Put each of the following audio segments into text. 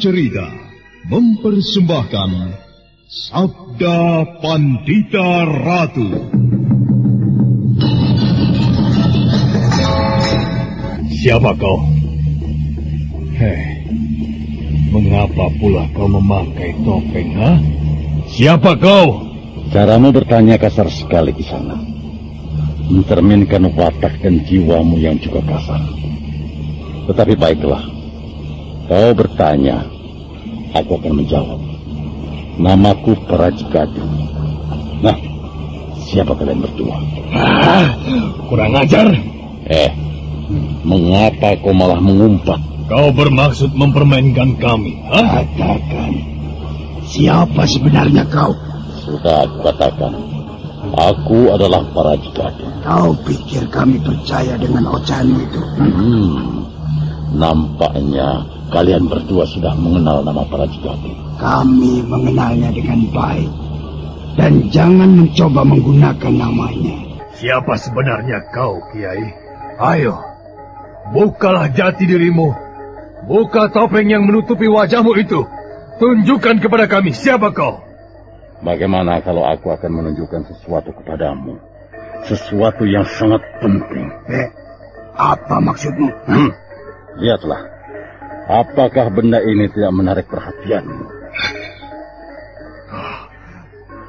Cerita mempersembahkan Sabda Pandita Ratu. Siapa kau? Hei, mengapa pula kau memakai topeng, ha? Siapa kau? Caramu bertanya kasar sekali di sana. Mencerminkan watak dan jiwamu yang juga kasar. Tetapi baiklah, kau bertanya, aku akan menjawab. Namaku Parajigati. Nah, siapa kalian berdua? Ah, kurang ajar. Eh, mengapa kau malah mengumpat? Kau bermaksud mempermainkan kami, ha? Katakan, siapa sebenarnya kau? Sudah aku katakan, aku adalah Parajigati. Kau pikir kami percaya dengan ocehanmu itu? Hmm, nampaknya kalian berdua sudah mengenal nama Parajigati. Kami mengenalnya dengan baik. Dan jangan mencoba menggunakan namanya. Siapa sebenarnya kau, Kiai? Ayo, bukalah jati dirimu. Buka topeng yang menutupi wajahmu itu. Tunjukkan kepada kami siapa kau. Bagaimana kalau aku akan menunjukkan sesuatu kepadamu? Sesuatu yang sangat penting. Eh, apa maksudmu? Hmm, lihatlah. Apakah benda ini tidak menarik perhatianmu?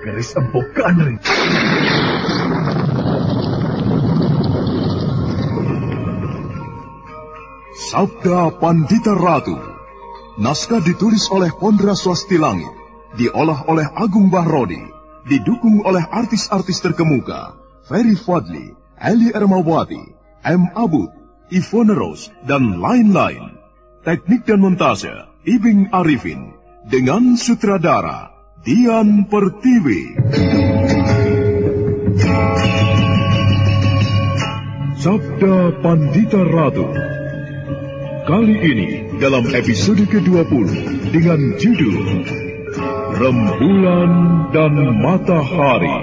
Garis empuk Kanri. Sabda Pandita Ratu. Naskah ditulis oleh Pondra Swastilangi, diolah oleh Agung Bahrodi, didukung oleh artis-artis terkemuka, Ferry Fadli, Ali Ermawati, M. Abud, Ivone Rose, dan lain-lain. Teknik dan montase, Ibing Arifin, dengan sutradara, Dian Pertiwi. Sabda Pandita Ratu. Kali ini dalam episode ke-20 dengan judul Rembulan dan Matahari.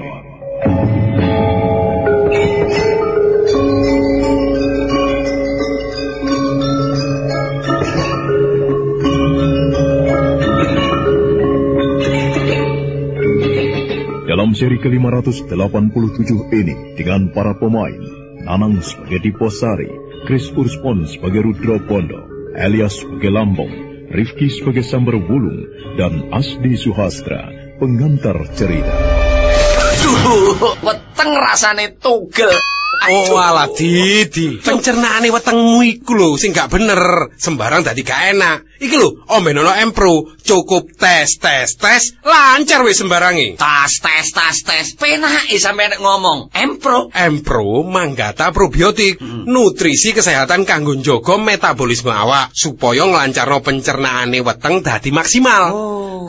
Dalam seri ke-587 ini dengan para pemain Nanang sebagai Diposari, Chris Urspon sebagai Rudro Pondo, Elias sebagai Lambong, Rifki sebagai Sambar Wulung, dan Asdi Suhastra, pengantar cerita. Duh, weteng rasane tugel. Oh alah Didi, pencernaane wetengmu iku lho sing gak bener, sembarang dadi gak enak. Iki lho, ombenono Empro, cukup tes tes tes, lancar wis sembarangi. Tas tes tas tes, penake sampe nek ngomong. Empro. Empro manggata probiotik, nutrisi kesehatan kanggo njaga metabolisme awak supaya nglancarno pencernaane weteng dadi maksimal.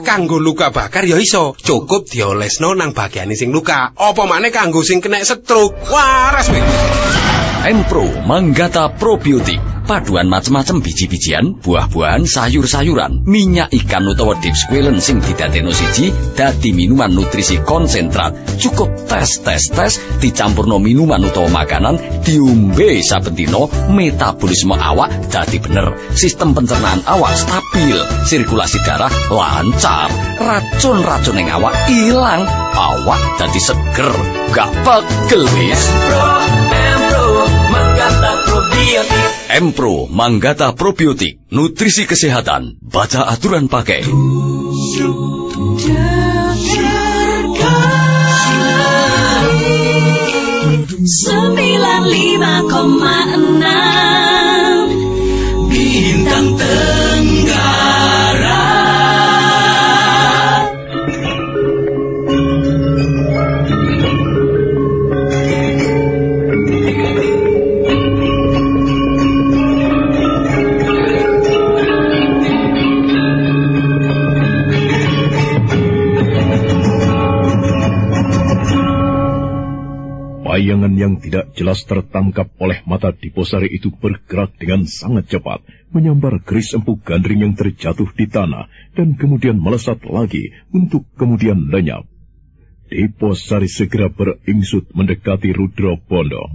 Kanggo luka bakar ya iso, cukup diolesno nang bagiane sing luka. Apa maneh kanggo sing kena stroke. Waras wis. Empro Manggata Probiotik paduan macem-macem biji-bijian, buah-buahan, sayur-sayuran, minyak ikan utawa deep squalen sing didadekno siji dadi minuman nutrisi konsentrat. Cukup tes tes tes dicampurno minuman utawa makanan diombe saben dina metabolisme awak dadi bener. Sistem pencernaan awak stabil, sirkulasi darah lancar, racun-racun ning awak ilang, awak dadi seger, gak pegel wis. Empro Manggata Probiotik Nutrisi Kesehatan. Baca aturan pakai. Sembilan lima koma enam Bayangan yang tidak jelas tertangkap oleh mata Diposari itu bergerak dengan sangat cepat, menyambar keris empuk gandring yang terjatuh di tanah, dan kemudian melesat lagi untuk kemudian lenyap. Diposari segera beringsut mendekati Rudro Bondo.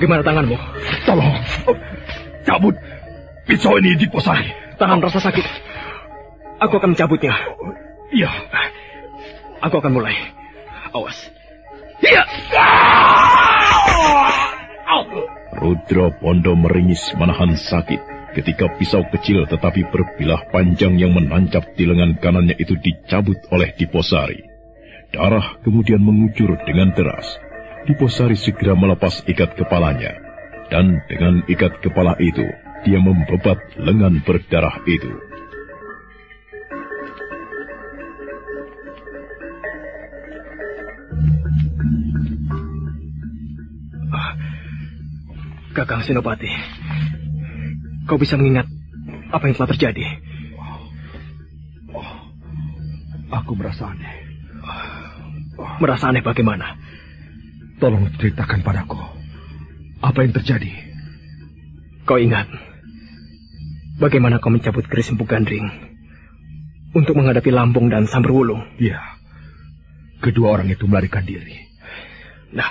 Bagaimana tanganmu? Tolong, cabut pisau ini di posari. Tahan rasa sakit. Aku akan mencabutnya. Iya. Aku akan mulai. Awas. Iya. Rudra Pondo meringis menahan sakit ketika pisau kecil tetapi berbilah panjang yang menancap di lengan kanannya itu dicabut oleh Diposari. Darah kemudian mengucur dengan deras. Diposari segera melepas ikat kepalanya. Dan dengan ikat kepala itu, dia membebat lengan berdarah itu. Kakang Senopati, kau bisa mengingat apa yang telah terjadi? Oh, aku merasa aneh. Merasa aneh bagaimana? Tolong ceritakan padaku. Apa yang terjadi? Kau ingat bagaimana kau mencabut keris Empu Gandring untuk menghadapi Lampung dan Samberwulung? Iya. Kedua orang itu melarikan diri. Nah,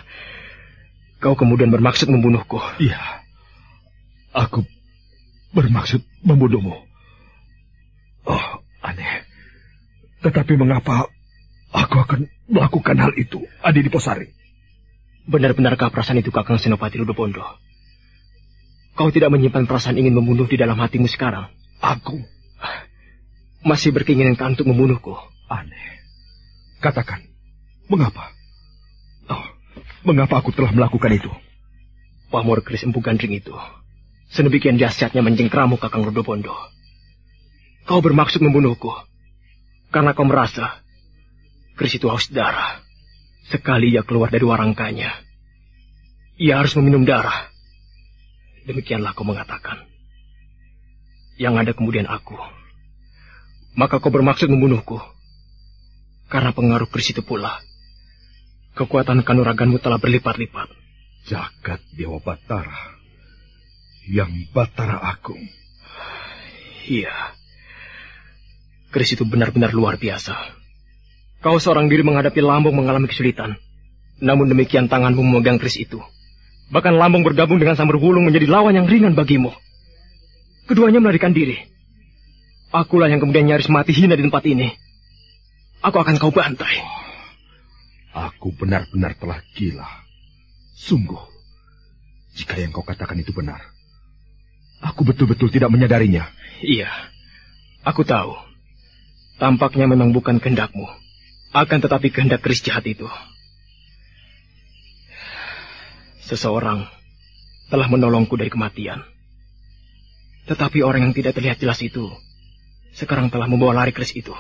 kau kemudian bermaksud membunuhku? Iya. Aku bermaksud membunuhmu. Oh, aneh. Tetapi mengapa aku akan melakukan hal itu, Adi Diposari? Benar-benarkah perasaan itu Kakang Senopati Ludopondo? Kau tidak menyimpan perasaan ingin membunuh di dalam hatimu sekarang? Aku? Masih berkeinginan untuk membunuhku? Aneh. Katakan, mengapa? Oh, mengapa aku telah melakukan itu? Pamor keris empu gandring itu. Sedemikian dahsyatnya menjengkramu Kakang Ludopondo. Kau bermaksud membunuhku. Karena kau merasa keris itu haus darah. Sekali ia keluar dari warangkanya, ia harus meminum darah. Demikianlah kau mengatakan. Yang ada kemudian aku. Maka kau bermaksud membunuhku. Karena pengaruh keris itu pula. Kekuatan kanuraganmu telah berlipat-lipat. Jagat Dewa Batara. Yang Batara Agung. Iya. Keris itu benar-benar luar biasa. Kau seorang diri menghadapi lambung mengalami kesulitan. Namun demikian tanganmu memegang keris itu. Bahkan lambung bergabung dengan sambar wulung menjadi lawan yang ringan bagimu. Keduanya melarikan diri. Akulah yang kemudian nyaris mati hina di tempat ini. Aku akan kau bantai. Aku benar-benar telah gila. Sungguh, jika yang kau katakan itu benar, aku betul-betul tidak menyadarinya. Iya, aku tahu. Tampaknya memang bukan kehendakmu. Akan tetapi kehendak keris jahat itu. Seseorang telah menolongku dari kematian. Tetapi orang yang tidak terlihat jelas itu sekarang telah membawa lari keris itu.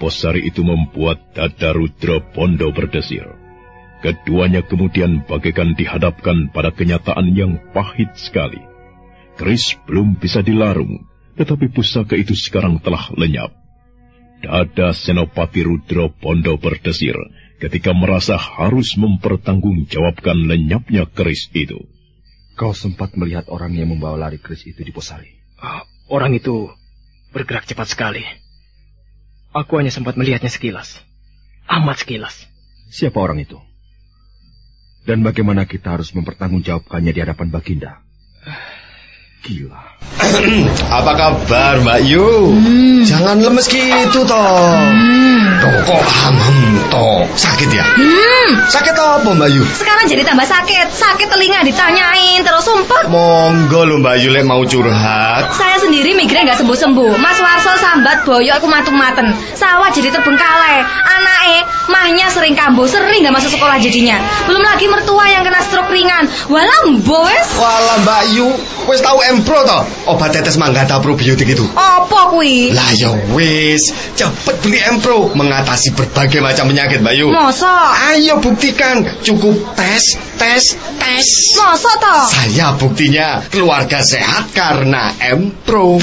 Diposari itu membuat dada Rudra Pondo berdesir. Keduanya kemudian bagaikan dihadapkan pada kenyataan yang pahit sekali. Keris belum bisa dilarung, tetapi pusaka itu sekarang telah lenyap. Dada Senopati Rudra Pondo berdesir ketika merasa harus mempertanggungjawabkan lenyapnya keris itu. Kau sempat melihat orang yang membawa lari keris itu di Posari. Uh, orang itu bergerak cepat sekali. Aku hanya sempat melihatnya sekilas. Amat sekilas. Siapa orang itu? Dan bagaimana kita harus mempertanggungjawabkannya di hadapan Baginda? Gila. Apa kabar Mbak Yu? Hmm. Jangan lemes gitu toh. Hmm. kok hamem toh. Sakit ya? Hmm. Sakit apa Mbak Yu? Sekarang jadi tambah sakit. Sakit telinga ditanyain terus sumpah. Monggo lo Mbak Yu lek mau curhat. Saya sendiri migrain gak sembuh-sembuh. Mas Warso sambat boyo aku matung-maten. Sawah jadi terbengkalai. Anake mahnya sering kambuh, sering gak masuk sekolah jadinya. Belum lagi mertua yang kena stroke ringan. Walam boes. Walam Mbak Yu, wes tahu Empro toh? Obat tetes manggata probiotik itu. Apa kuwi? Lah ya wis, cepet beli Empro mengatasi berbagai macam penyakit, Bayu. Masa? Ayo buktikan, cukup tes, tes, tes. Masa toh? Saya buktinya keluarga sehat karena Empro.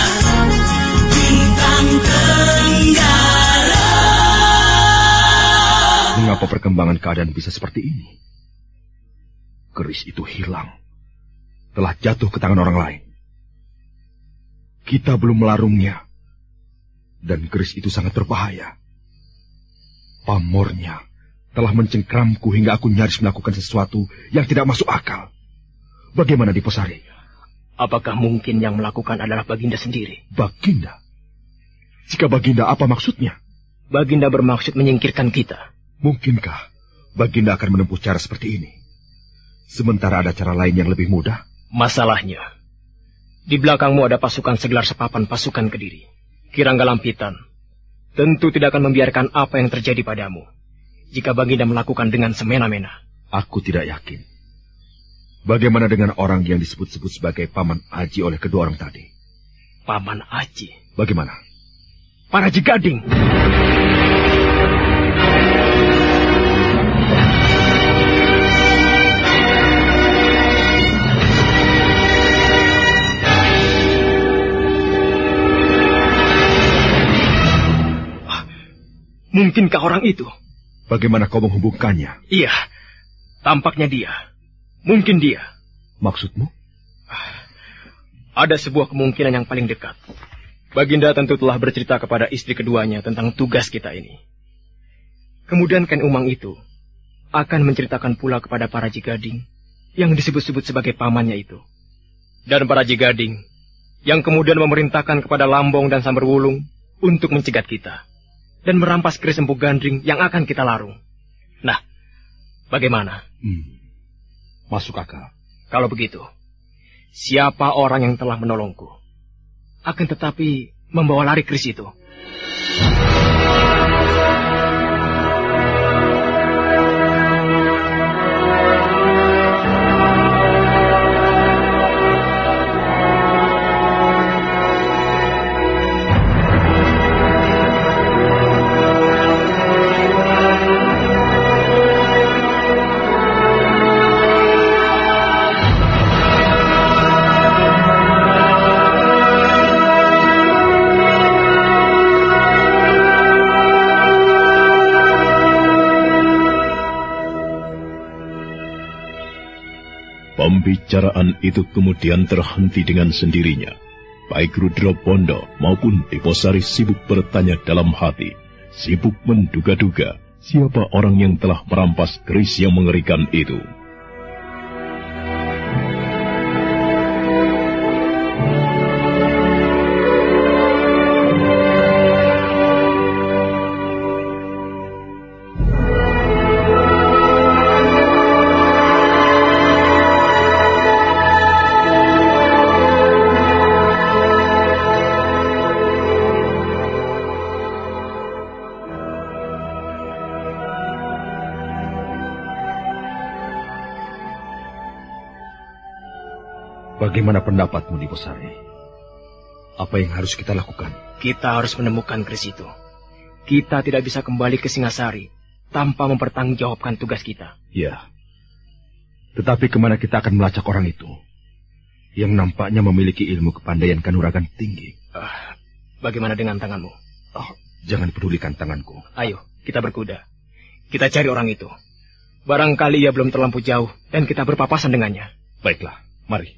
Mengapa perkembangan keadaan bisa seperti ini? Keris itu hilang. Telah jatuh ke tangan orang lain. Kita belum melarungnya. Dan keris itu sangat berbahaya. Pamornya telah mencengkramku hingga aku nyaris melakukan sesuatu yang tidak masuk akal. Bagaimana di Posari? Apakah mungkin yang melakukan adalah Baginda sendiri? Baginda? Jika Baginda apa maksudnya? Baginda bermaksud menyingkirkan kita. Mungkinkah Baginda akan menempuh cara seperti ini? Sementara ada cara lain yang lebih mudah? Masalahnya, di belakangmu ada pasukan segelar sepapan pasukan Kediri. Kirangga Lampitan, tentu tidak akan membiarkan apa yang terjadi padamu. Jika Baginda melakukan dengan semena-mena. Aku tidak yakin. Bagaimana dengan orang yang disebut-sebut sebagai Paman Aji oleh kedua orang tadi? Paman Aji? Bagaimana? Para Jigading. Mungkinkah orang itu? Bagaimana kau menghubungkannya? Iya, tampaknya dia. Mungkin dia. Maksudmu? Ada sebuah kemungkinan yang paling dekat. Baginda tentu telah bercerita kepada istri keduanya tentang tugas kita ini. Kemudian Ken Umang itu akan menceritakan pula kepada para jigading yang disebut-sebut sebagai pamannya itu. Dan para jigading yang kemudian memerintahkan kepada Lambong dan Samberwulung untuk mencegat kita dan merampas keris empu gandring yang akan kita larung. Nah, bagaimana? Hmm, masuk akal. Kalau begitu, siapa orang yang telah menolongku? Akan tetapi membawa lari keris itu. Pembicaraan itu kemudian terhenti dengan sendirinya. Baik Rudra Pondo maupun Deposari sibuk bertanya dalam hati, sibuk menduga-duga siapa orang yang telah merampas keris yang mengerikan itu. Bagaimana pendapatmu, Diposari? Apa yang harus kita lakukan? Kita harus menemukan keris itu. Kita tidak bisa kembali ke Singasari tanpa mempertanggungjawabkan tugas kita. Ya. Tetapi ke mana kita akan melacak orang itu? Yang nampaknya memiliki ilmu kepandaian kanuragan tinggi. Uh, bagaimana dengan tanganmu? Oh, jangan pedulikan tanganku. Ayo, kita berkuda. Kita cari orang itu. Barangkali ia belum terlampau jauh dan kita berpapasan dengannya. Baiklah, mari.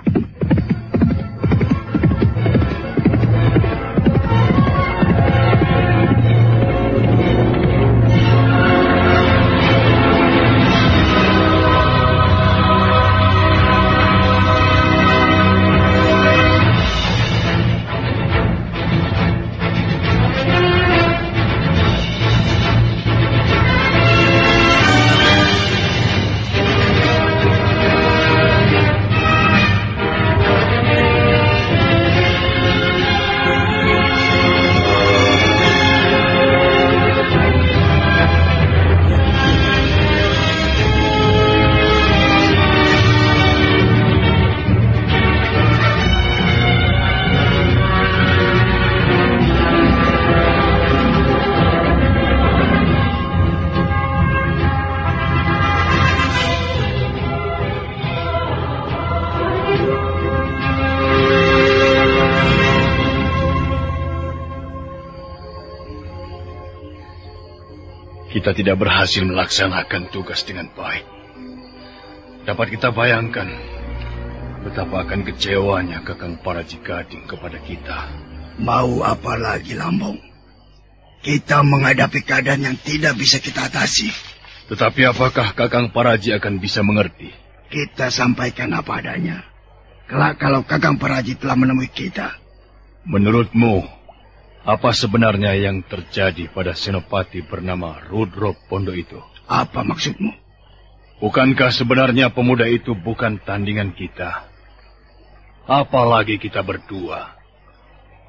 kita tidak berhasil melaksanakan tugas dengan baik. Dapat kita bayangkan betapa akan kecewanya Kakang Paraji Gading kepada kita. Mau apa lagi Lambung? Kita menghadapi keadaan yang tidak bisa kita atasi. Tetapi apakah Kakang Paraji akan bisa mengerti? Kita sampaikan apa adanya. Kelak kalau Kakang Paraji telah menemui kita. Menurutmu, apa sebenarnya yang terjadi pada senopati bernama Rudro Pondo itu? Apa maksudmu? Bukankah sebenarnya pemuda itu bukan tandingan kita? Apalagi kita berdua.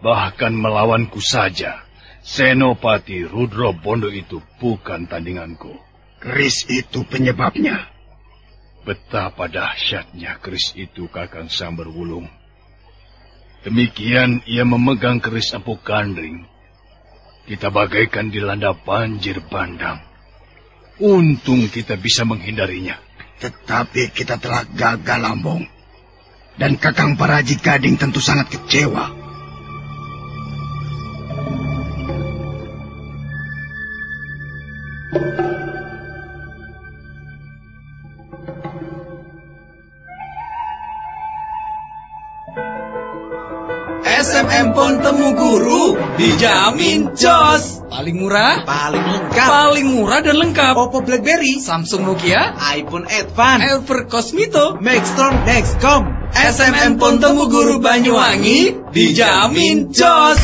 Bahkan melawanku saja. Senopati Rudro Pondo itu bukan tandinganku. Keris itu penyebabnya. Betapa dahsyatnya keris itu Kakang Samber Wulung. Demikian ia memegang keris Empu Gandring. Kita bagaikan dilanda banjir bandang. Untung kita bisa menghindarinya. Tetapi kita telah gagal lambung. Dan Kakang Paraji Gading tentu sangat kecewa. Dijamin jos. Paling murah, paling lengkap, paling murah dan lengkap. Oppo BlackBerry, Samsung Nokia, iPhone Advance, Elver Cosmito, Maxtron Nextcom. SMM Pon Temu Guru Banyuwangi dijamin jos.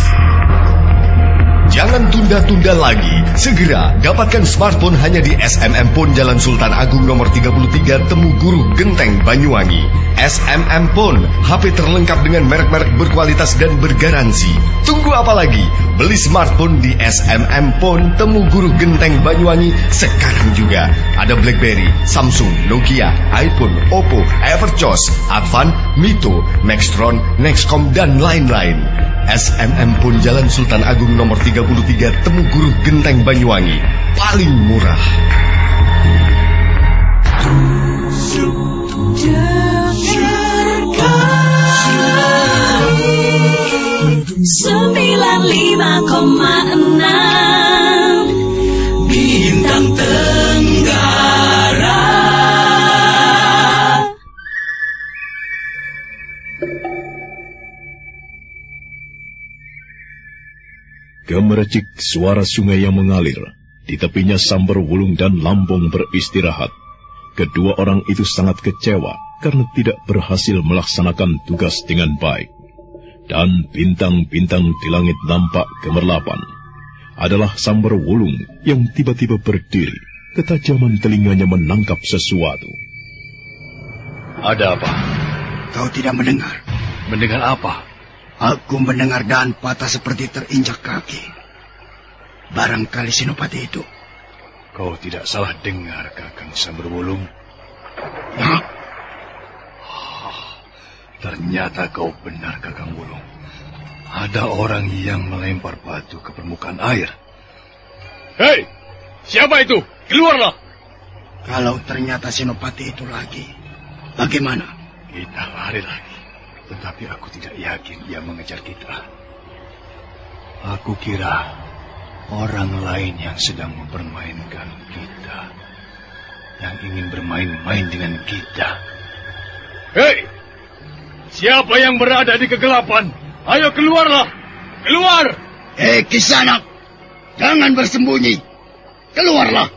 Jangan tunda-tunda lagi. Segera dapatkan smartphone hanya di SMM Pon Jalan Sultan Agung nomor 33 Temu Guru Genteng Banyuwangi. SMM Pon, HP terlengkap dengan merek-merek berkualitas dan bergaransi. Tunggu apa lagi? Beli smartphone di SMM Pon Temu Guru Genteng Banyuwangi sekarang juga. Ada BlackBerry, Samsung, Nokia, iPhone, Oppo, Everchoss, Advan, Mito, Maxtron, Nextcom dan lain-lain. SMM Pon Jalan Sultan Agung nomor 33 Temu Guru Genteng Banyuwangi. Paling murah. Sembilan lima koma enam Bintang Tenggara Gemercik suara sungai yang mengalir. Di tepinya sambar wulung dan lambung beristirahat. Kedua orang itu sangat kecewa karena tidak berhasil melaksanakan tugas dengan baik. Dan bintang-bintang di langit nampak gemerlapan. Adalah sambar wulung yang tiba-tiba berdiri. Ketajaman telinganya menangkap sesuatu. Ada apa? Kau tidak mendengar. Mendengar apa? Aku mendengar dahan patah seperti terinjak kaki. Barangkali Sinopati itu. Kau tidak salah dengar, Kakang Samberwulung. Hah? Ternyata kau benar, Kakang Wulung. Ada orang yang melempar batu ke permukaan air. Hei, siapa itu? Keluarlah! Kalau ternyata Senopati itu lagi, bagaimana? Kita lari lagi. Tetapi aku tidak yakin ia mengejar kita. Aku kira orang lain yang sedang mempermainkan kita. Yang ingin bermain-main dengan kita. Hei! Siapa yang berada di kegelapan? Ayo keluarlah! Keluar! Eh, kisanak! Jangan bersembunyi! Keluarlah!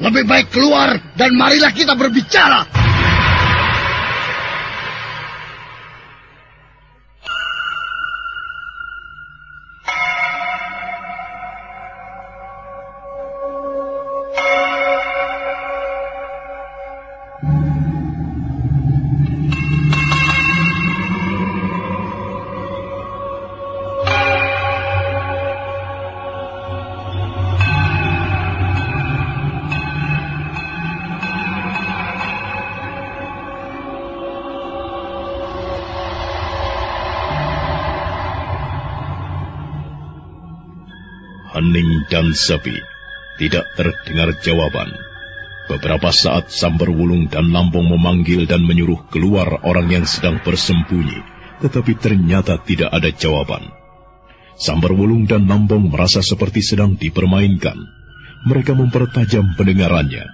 Lebih baik keluar dan marilah kita berbicara! Sepi. Tidak terdengar jawaban. Beberapa saat Sambar Wulung dan Lampung memanggil dan menyuruh keluar orang yang sedang bersembunyi, tetapi ternyata tidak ada jawaban. Sambar Wulung dan Lampung merasa seperti sedang dipermainkan. Mereka mempertajam pendengarannya,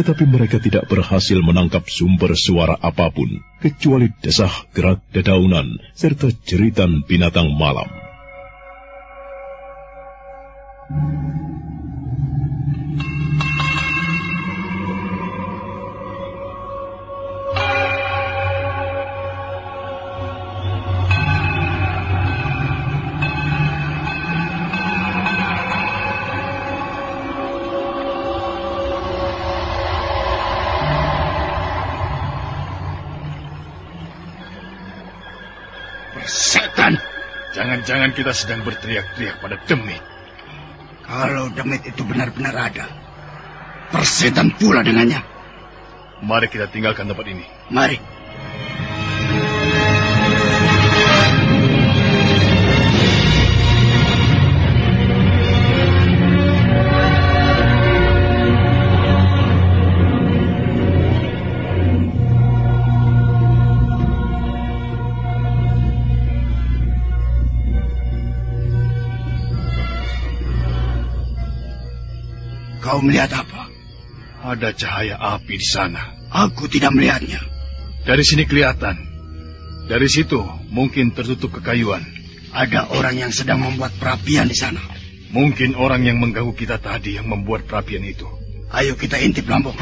tetapi mereka tidak berhasil menangkap sumber suara apa pun, kecuali desah gerak dedaunan serta jeritan binatang malam. Jangan-jangan kita sedang berteriak-teriak pada demit. Kalau demit itu benar-benar ada, persetan pula dengannya. Mari kita tinggalkan tempat ini. Mari. Kau melihat apa? Ada cahaya api di sana. Aku tidak melihatnya. Dari sini kelihatan. Dari situ mungkin tertutup kekayuan. Ada orang yang sedang membuat perapian di sana. Mungkin orang yang mengganggu kita tadi yang membuat perapian itu. Ayo kita intip lambung.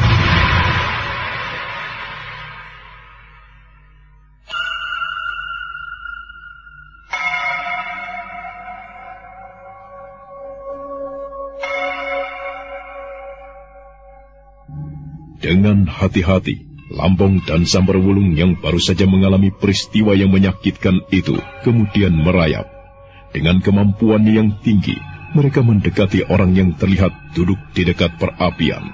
Dengan hati-hati, Lampong dan Samberwulung yang baru saja mengalami peristiwa yang menyakitkan itu kemudian merayap. Dengan kemampuan yang tinggi, mereka mendekati orang yang terlihat duduk di dekat perapian.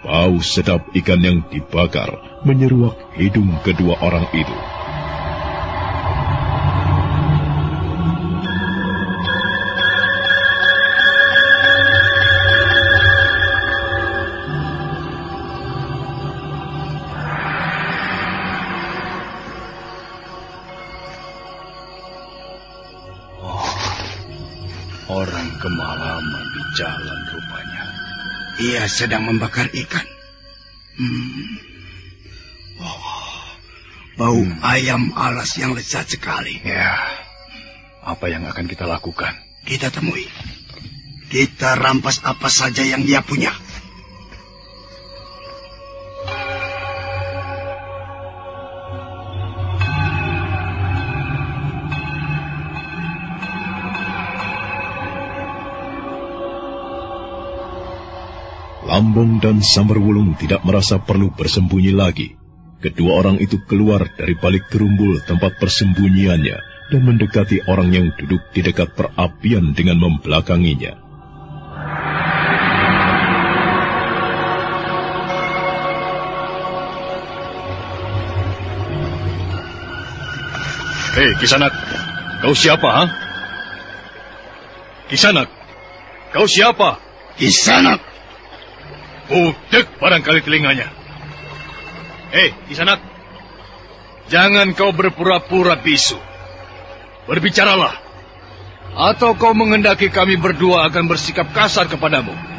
Bau sedap ikan yang dibakar menyeruak hidung kedua orang itu. Ia sedang membakar ikan. Hmm. Oh, bau Hmm. ayam alas yang lezat sekali. Ya, apa yang akan kita lakukan? Kita temui. Kita rampas apa saja yang dia punya. Lambung dan Samberwulung tidak merasa perlu bersembunyi lagi. Kedua orang itu keluar dari balik gerumbul tempat persembunyiannya dan mendekati orang yang duduk di dekat perapian dengan membelakanginya. Hei, Kisanak. Kau siapa, ha? Kisanak. Kau siapa? Kisanak. Budek barangkali telinganya. Hei, Kisanak. Jangan kau berpura-pura bisu. Berbicaralah. Atau kau mengendaki kami berdua akan bersikap kasar kepadamu.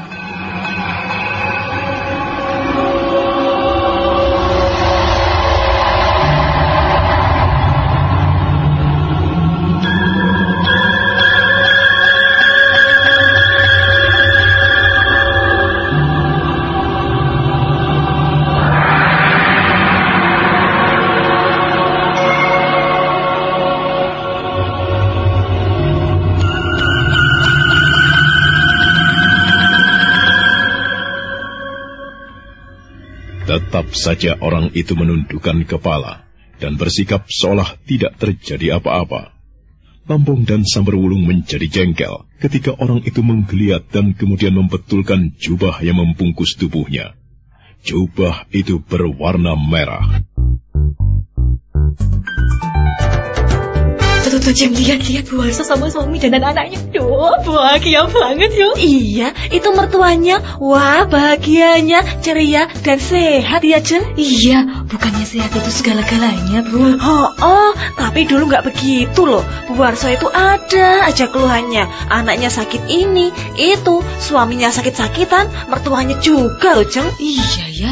Saja orang itu menundukkan kepala dan bersikap seolah tidak terjadi apa-apa. Lambung dan Samberwulung menjadi jengkel ketika orang itu menggeliat dan kemudian membetulkan jubah yang membungkus tubuhnya. Jubah itu berwarna merah. Tuh, tuh, Jim, lihat-lihat Bu Warso sama suami dan anaknya. Duh, bahagia banget yuk. Iya, itu mertuanya. Wah, bahagianya, ceria, dan sehat ya, Jen. Iya, bukannya sehat itu segala-galanya, Bu. Oh, oh, tapi dulu nggak begitu loh. Bu Warso itu ada aja keluhannya. Anaknya sakit ini, itu, suaminya sakit-sakitan, mertuanya juga loh, Jeng. Iya ya,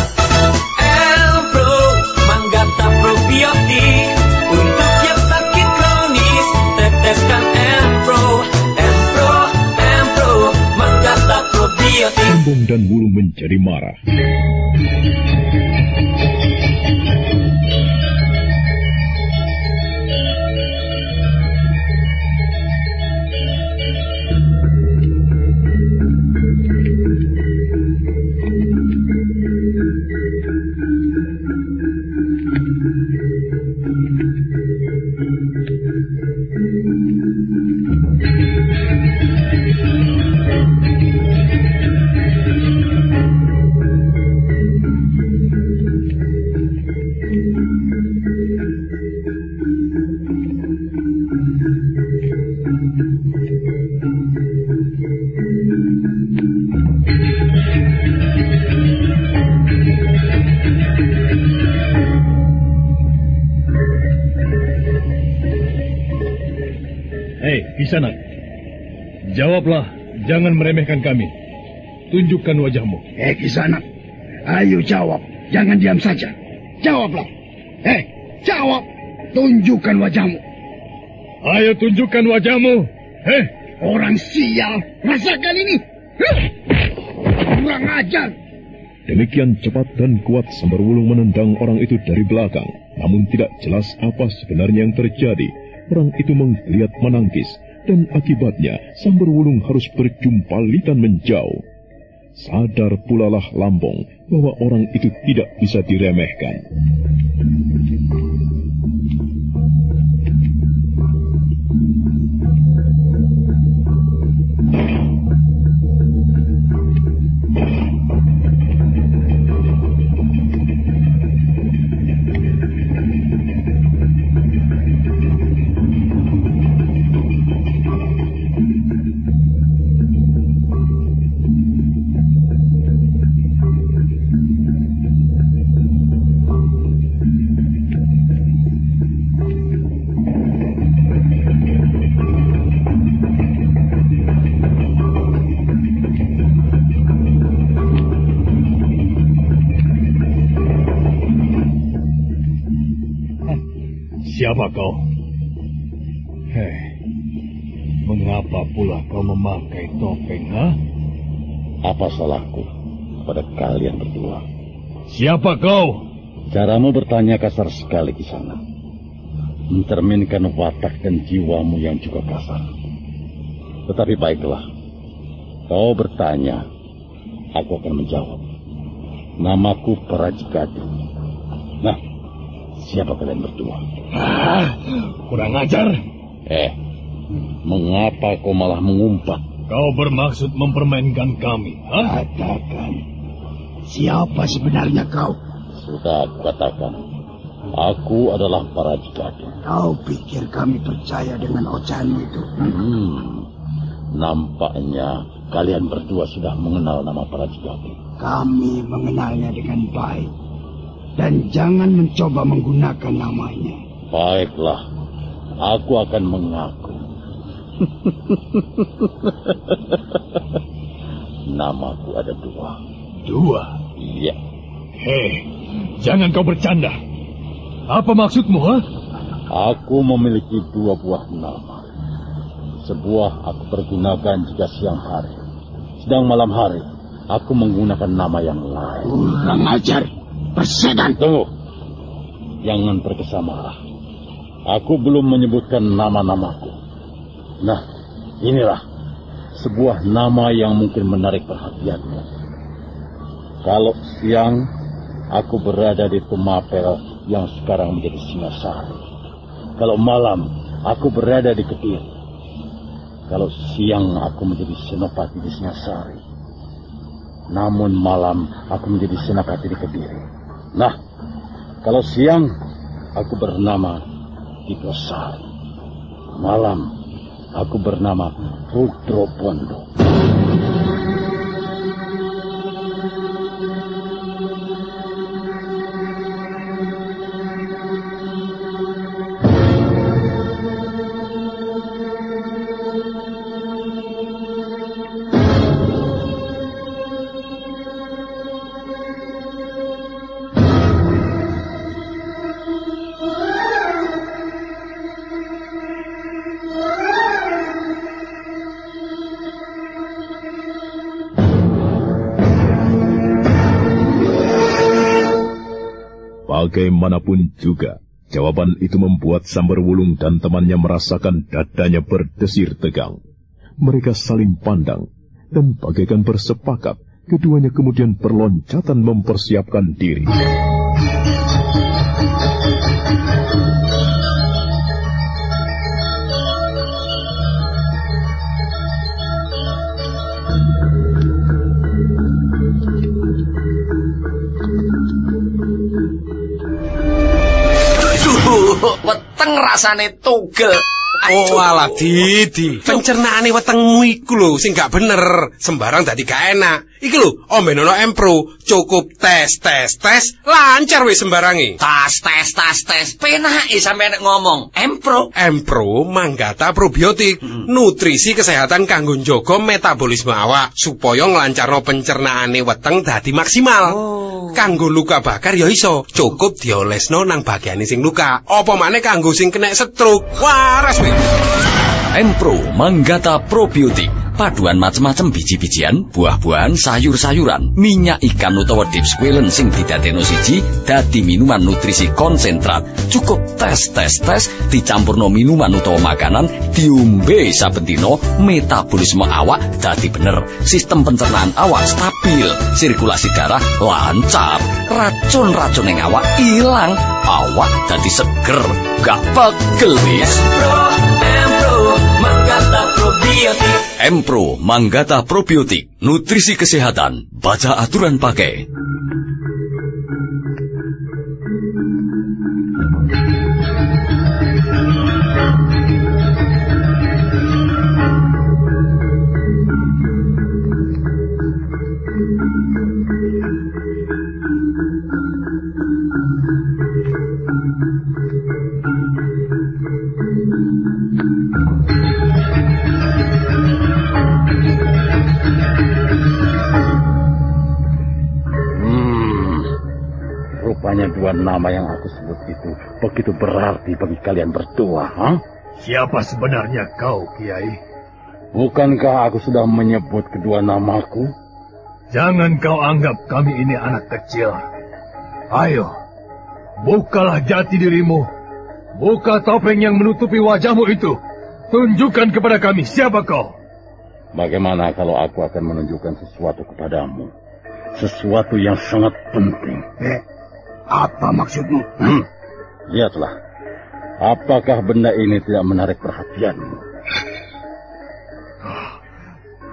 Lambung dan bulu menjadi marah. Jawablah, jangan meremehkan kami. Tunjukkan wajahmu. Eh, Kisanak. Ayo jawab. Jangan diam saja. Jawablah. Eh, jawab. Tunjukkan wajahmu. Ayo tunjukkan wajahmu. Hei, Orang sial. Rasakan ini. Huh. Kurang ajar. Demikian cepat dan kuat Samberwulung menendang orang itu dari belakang. Namun tidak jelas apa sebenarnya yang terjadi. Orang itu menggeliat menangkis. Dan akibatnya Samberwulung harus berjumpalitan menjauh. Sadar pulalah Lambong bahwa orang itu tidak bisa diremehkan. Memakai topeng, ha? Apa salahku pada kalian berdua? Siapa kau? Caramu bertanya kasar sekali di sana. Mencerminkan watak dan jiwamu yang juga kasar. Tetapi baiklah, kau bertanya, aku akan menjawab. Namaku Parajikati. Nah, siapa kalian berdua? Ah, kurang ajar. Eh, mengapa kau malah mengumpat? Kau bermaksud mempermainkan kami, ha? Katakan, siapa sebenarnya kau? Sudah aku katakan, aku adalah Parajikati. Kau pikir kami percaya dengan ocehanmu itu? Hmm, nampaknya kalian berdua sudah mengenal nama Parajikati. Kami mengenalnya dengan baik. Dan jangan mencoba menggunakan namanya. Baiklah, aku akan mengaku. Namaku ada dua. Dua? Iya. Hei, jangan kau bercanda. Apa maksudmu, ha? Aku memiliki dua buah nama. Sebuah aku pergunakan jika siang hari. Sedang malam hari, aku menggunakan nama yang lain. Kurang ajar. Persedan. Tunggu. Jangan terkesan marah. Aku belum menyebutkan nama-namaku. Nah, inilah sebuah nama yang mungkin menarik perhatianmu. Kalau siang, aku berada di Tumapel yang sekarang menjadi Singasari. Kalau malam, aku berada di Kediri. Kalau siang, aku menjadi Senopati di Singasari. Namun malam, aku menjadi Senopati di Kediri. Nah, kalau siang, aku bernama Diposari. Malam, aku bernama Rudro. Bagaimanapun juga, jawaban itu membuat Samberwulung dan temannya merasakan dadanya berdesir tegang. Mereka saling pandang, dan bagaikan bersepakat, keduanya kemudian berloncatan mempersiapkan diri. Weteng rasane tugel. Oh alah Didi, pencernaane wetengmu iku lho sing gak bener, sembarang dadi gak enak. Iki lho, ombenono Empro, cukup tes tes tes, lancar wis sembarangi. Tas tes tas tes, penake sampe nek ngomong. Empro. Empro manggata probiotik, nutrisi kesehatan kanggo njaga metabolisme awak supaya nglancarno pencernaane weteng dadi maksimal. Kanggo luka bakar ya iso, cukup diolesno nang bagiane sing luka. Apa maneh kanggo sing kena stroke. Waras wis. Empro Manggata Probiotik paduan macem-macem biji-bijian, buah-buahan, sayur-sayuran, minyak ikan utawa deep squalen sing didadekno siji dadi minuman nutrisi konsentrat. Cukup tes tes tes dicampurno minuman utawa makanan diombe saben dina metabolisme awak dadi bener. Sistem pencernaan awak stabil, sirkulasi darah lancar, racun-racun ing awak ilang, awak dadi seger, gak pegel wis. Empro Manggata Probiotik, nutrisi kesehatan, baca aturan pakai. Dua nama yang aku sebut itu begitu berarti bagi kalian berdua, ha? Siapa sebenarnya kau, Kiai? Bukankah aku sudah menyebut kedua namaku? Jangan kau anggap kami ini anak kecil. Ayo, bukalah jati dirimu. Buka topeng yang menutupi wajahmu itu. Tunjukkan kepada kami siapa kau. Bagaimana kalau aku akan menunjukkan sesuatu kepadamu? Sesuatu yang sangat penting. Eh, apa maksudmu? Hmm, lihatlah. Apakah benda ini tidak menarik perhatianmu?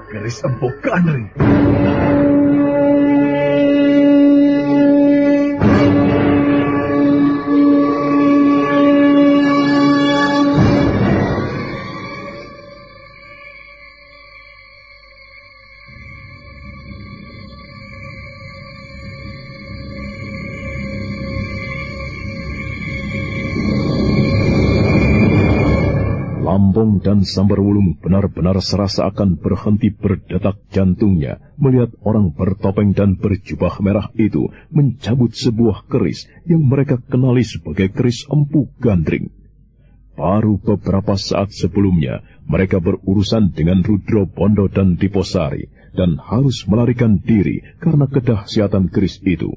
Garis empuk Kanri. Dan Sambarwulung benar-benar serasa akan berhenti berdetak jantungnya melihat orang bertopeng dan berjubah merah itu mencabut sebuah keris yang mereka kenali sebagai keris empu gandring. Baru beberapa saat sebelumnya mereka berurusan dengan Rudro Bondo dan Diposari dan harus melarikan diri karena kedahsyatan keris itu.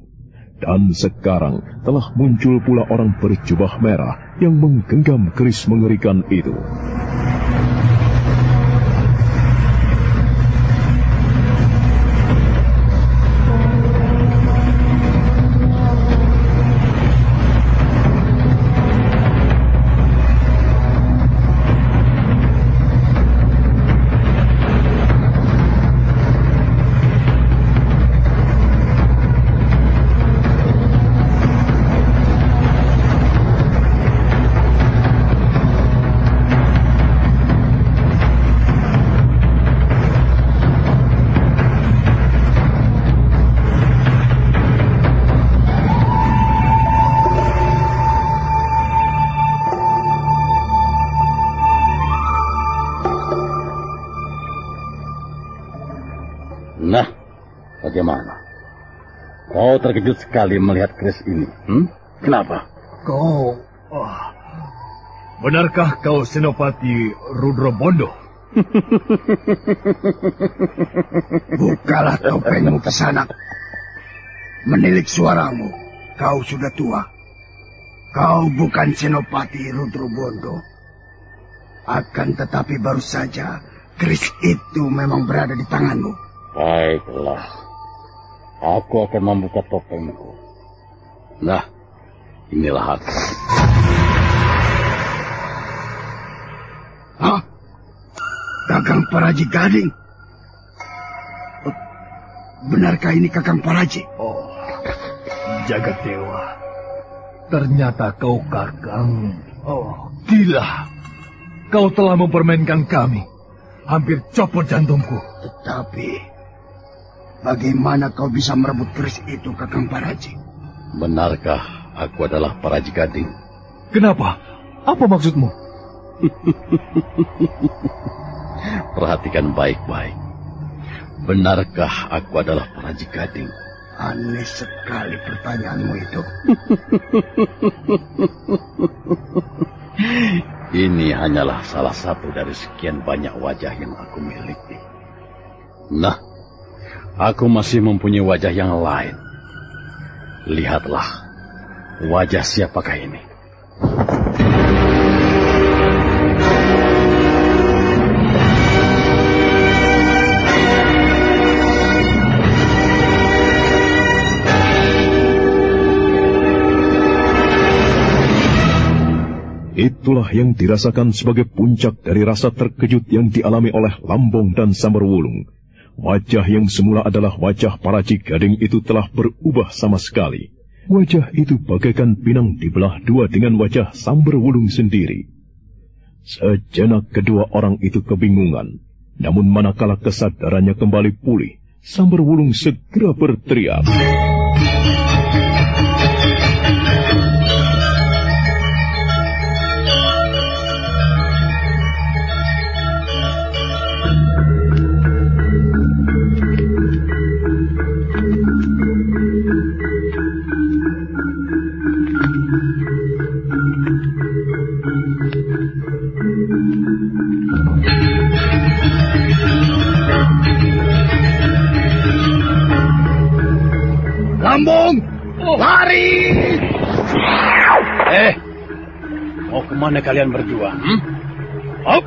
Dan sekarang telah muncul pula orang berjubah merah yang menggenggam keris mengerikan itu. Terkejut sekali melihat keris ini. Hmm? Kenapa? Kau... Oh, benarkah kau Senopati Rudro Bondo? Bukalah topengmu ke sana. Menilik suaramu. Kau sudah tua. Kau bukan Senopati Rudro Bondo. Akan tetapi baru saja keris itu memang berada di tanganmu. Baiklah. Aku akan membuka topengku. Nah, inilah aku. Hah? Kakang Paraji Gading? Oh, Benarkah ini Kakang Paraji? Oh, jagat dewa. Ternyata kau kakang. Oh, gila. Kau telah mempermainkan kami. Hampir copot jantungku. Tetapi, bagaimana kau bisa merebut keris itu, Kakang Paraji? Benarkah aku adalah Paraji Gading? Kenapa? Apa maksudmu? Perhatikan baik-baik. Benarkah aku adalah Paraji Gading? Aneh sekali pertanyaanmu itu. Ini hanyalah salah satu dari sekian banyak wajah yang aku miliki. Nah, aku masih mempunyai wajah yang lain. Lihatlah, wajah siapakah ini? Itulah yang dirasakan sebagai puncak dari rasa terkejut yang dialami oleh Lambong dan Samberwulung. Wajah yang semula adalah wajah para Gading itu telah berubah sama sekali. Wajah itu bagaikan pinang dibelah dua dengan wajah Samberwulung sendiri. Sejenak kedua orang itu kebingungan. Namun manakala kesadarannya kembali pulih, Samberwulung segera berteriak. aku. Lari! Eh, mau ke mana kalian berdua? Hmm? Up.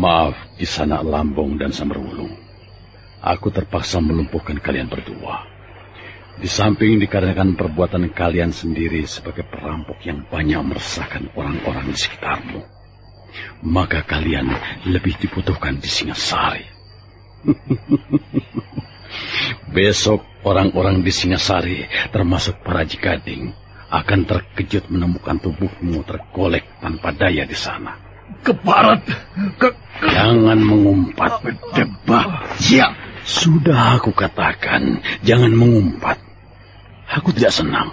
Maaf, Kisana Lambung dan Samberwulung. Aku terpaksa melumpuhkan kalian berdua. Di samping dikarenakan perbuatan kalian sendiri sebagai perampok yang banyak meresahkan orang-orang di sekitarmu. Maka kalian lebih dibutuhkan di Singasari. Besok orang-orang di Singasari, termasuk para jikading, akan terkejut menemukan tubuhmu tergolek tanpa daya di sana. Ke barat, ke... Jangan mengumpat. Berdebat. Siap. Sudah aku katakan, jangan mengumpat. Aku tidak senang.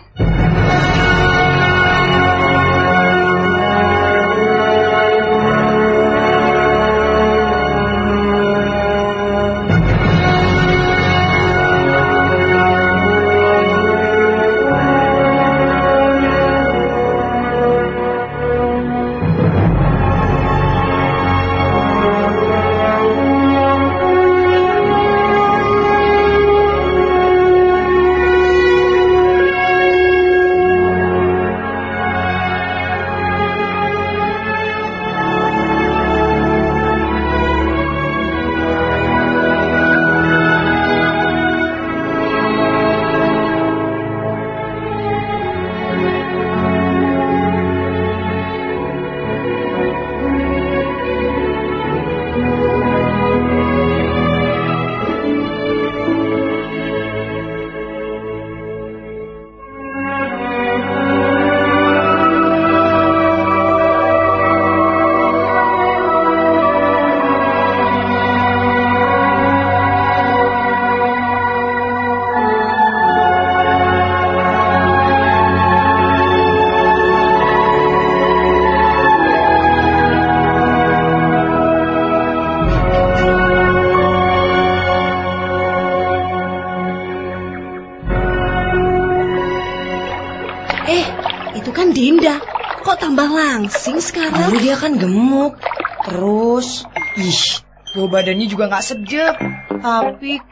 Sekarang? Dulu dia kan gemuk. Terus, ih, bau badannya juga nggak sedap. Tapi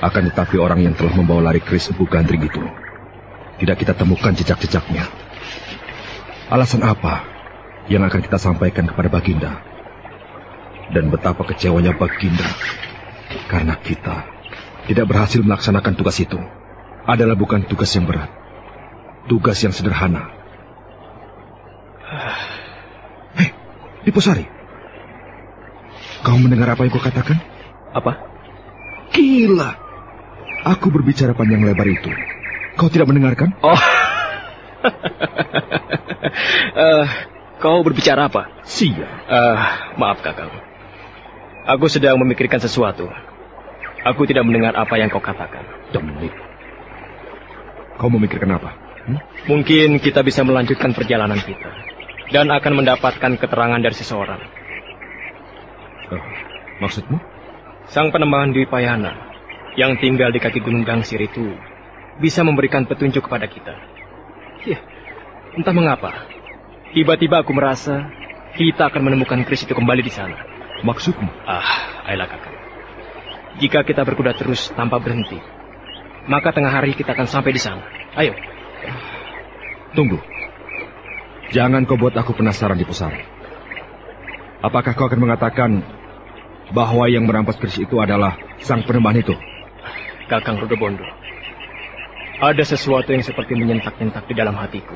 Akan tetapi orang yang telah membawa lari Kris Empu Gandring itu, tidak kita temukan jejak-jejaknya. Alasan apa yang akan kita sampaikan kepada Baginda? Dan betapa kecewanya Baginda karena kita tidak berhasil melaksanakan tugas itu. Adalah bukan tugas yang berat, tugas yang sederhana. Hei, Diposari, Kau mendengar apa yang kau katakan? Apa? Gila. Aku berbicara panjang lebar itu. Kau tidak mendengarkan? Oh. uh, kau berbicara apa? Sia. Uh, maaf kakak. Aku sedang memikirkan sesuatu. Aku tidak mendengar apa yang kau katakan. Dominic. Kau memikirkan apa? Hmm? Mungkin kita bisa melanjutkan perjalanan kita. Dan akan mendapatkan keterangan dari seseorang. Uh, maksudmu? Sang penembahan Dwi Payana yang tinggal di kaki Gunung Gangsir itu bisa memberikan petunjuk kepada kita. Ya, entah mengapa. Tiba-tiba aku merasa kita akan menemukan Kris itu kembali di sana. Maksudmu? Ah, ayolah kakak. Jika kita berkuda terus tanpa berhenti, maka tengah hari kita akan sampai di sana. Ayo. Tunggu. Jangan kau buat aku penasaran di Posari. Apakah kau akan mengatakan bahwa yang merampas keris itu adalah sang penembahan itu? Kakang Rudobondo, ada sesuatu yang seperti menyentak-nyentak di dalam hatiku.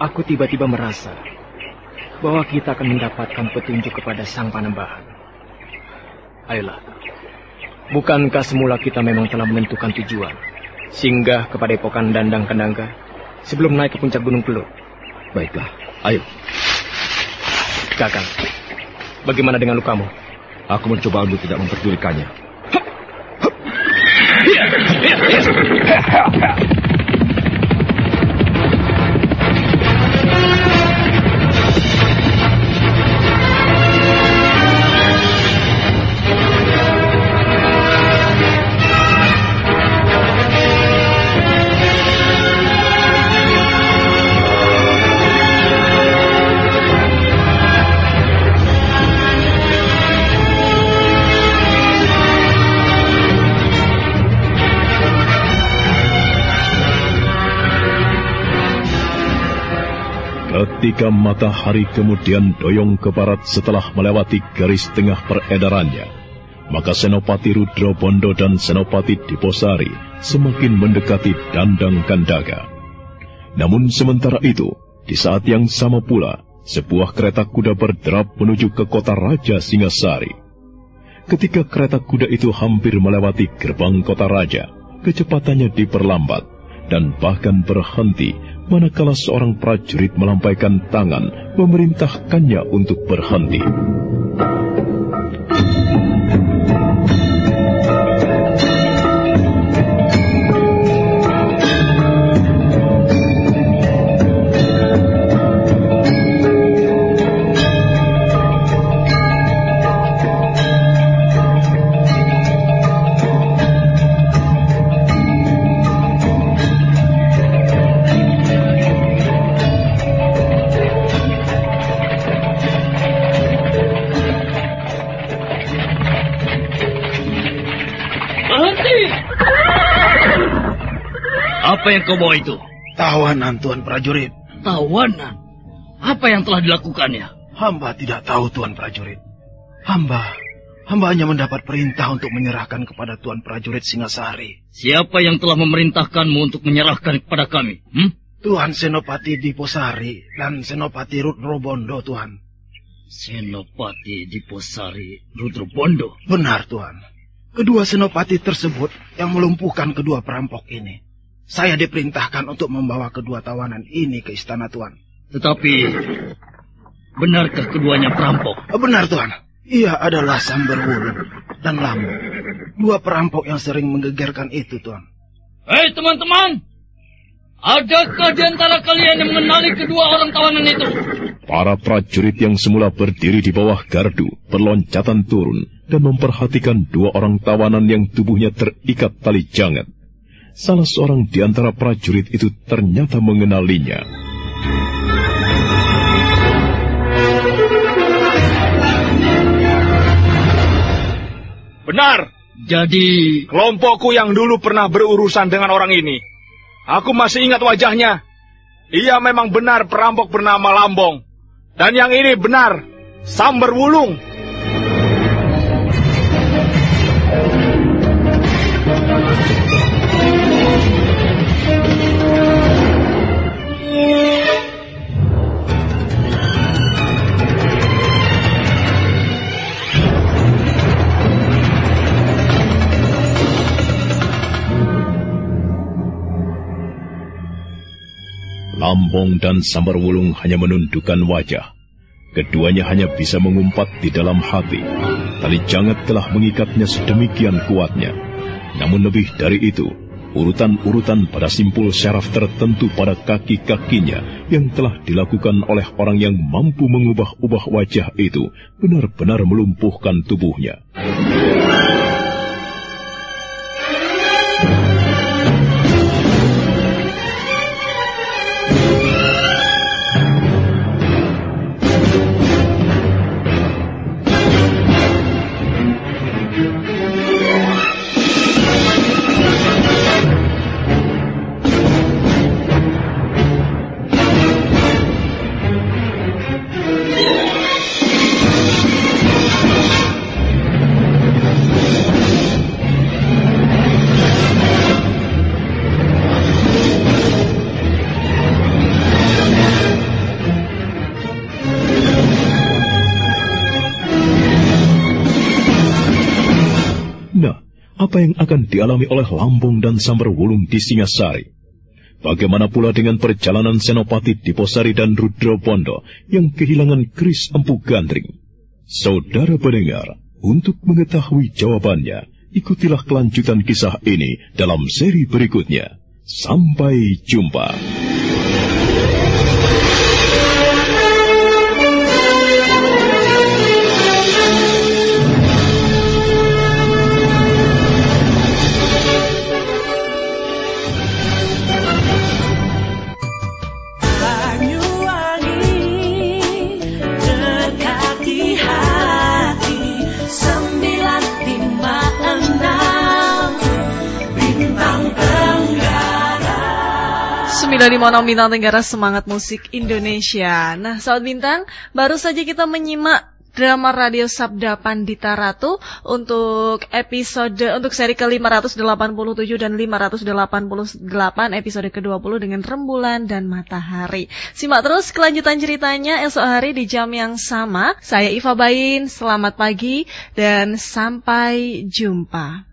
Aku tiba-tiba merasa bahwa kita akan mendapatkan petunjuk kepada sang panembahan. Ayolah, bukankah semula kita memang telah menentukan tujuan? Singgah kepada epokan Dandang Kendangga sebelum naik ke puncak Gunung Kelut. Baiklah, ayo. Kakang, bagaimana dengan lukamu? Aku mencoba untuk tidak memperdulikannya. Yeah. Ketika matahari kemudian doyong ke barat setelah melewati garis tengah peredarannya, maka Senopati Rudro Bondo dan Senopati Diposari semakin mendekati Dandang Kandaga. Namun sementara itu, di saat yang sama pula, sebuah kereta kuda berderap menuju ke kota Raja Singasari. Ketika kereta kuda itu hampir melewati gerbang kota raja, kecepatannya diperlambat dan bahkan berhenti manakala seorang prajurit melampaikan tangan memerintahkannya untuk berhenti. Apa yang kau bawa itu? Tawanan, Tuan Prajurit. Tawanan? Apa yang telah dilakukannya? Hamba tidak tahu, Tuan Prajurit. Hamba, hamba hanya mendapat perintah untuk menyerahkan kepada Tuan Prajurit Singasari. Siapa yang telah memerintahkanmu untuk menyerahkan kepada kami? Hmm? Tuan Senopati Diposari dan Senopati Rudrobondo, Tuan. Senopati Diposari Rudrobondo? Benar, Tuan. Kedua senopati tersebut yang melumpuhkan kedua perampok ini. Saya diperintahkan untuk membawa kedua tawanan ini ke istana Tuan. Tetapi, benarkah keduanya perampok? Benar Tuan. Ia adalah Samberwulung dan Lambo. Dua perampok yang sering menggegerkan itu Tuan. Hei teman-teman, adakah di antara kalian yang mengenali kedua orang tawanan itu? Para prajurit yang semula berdiri di bawah gardu berloncatan turun dan memperhatikan dua orang tawanan yang tubuhnya terikat tali jangat. Salah seorang di antara prajurit itu ternyata mengenalinya. Benar. Jadi... Kelompokku yang dulu pernah berurusan dengan orang ini. Aku masih ingat wajahnya. Ia memang benar perampok bernama Lambong. Dan yang ini benar, Samber Wulung. Lambong dan Sambarwulung hanya menundukkan wajah. Keduanya hanya bisa mengumpat di dalam hati. Tali jangat telah mengikatnya sedemikian kuatnya. Namun lebih dari itu, urutan-urutan pada simpul syaraf tertentu pada kaki-kakinya yang telah dilakukan oleh orang yang mampu mengubah-ubah wajah itu benar-benar melumpuhkan tubuhnya. Yang akan dialami oleh Lambung dan Samberwulung di Singasari. Bagaimana pula dengan perjalanan Senopati Diposari dan Rudra Pondo yang kehilangan Kris Empu Gandring? Saudara pendengar, untuk mengetahui jawabannya, ikutilah kelanjutan kisah ini dalam seri berikutnya. Sampai jumpa. 956 Bintang Tenggara Semangat Musik Indonesia. Nah, Sahabat Bintang, baru saja kita menyimak drama radio Sabda Pandita Ratu untuk episode untuk seri ke-587 dan 588 episode ke-20 dengan rembulan dan matahari. Simak terus kelanjutan ceritanya esok hari di jam yang sama. Saya Iva Bain, selamat pagi dan sampai jumpa.